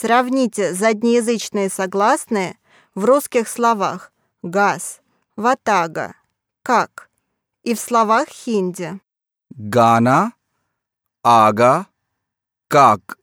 Сравните заднеязычные согласные в русских словах «газ», «ватага», «как» и в словах хинди. гана, ага, как.